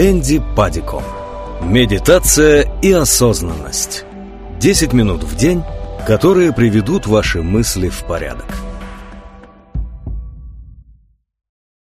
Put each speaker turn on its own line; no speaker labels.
Энди Падиком. Медитация и осознанность. 10 минут в день, которые приведут ваши мысли в порядок.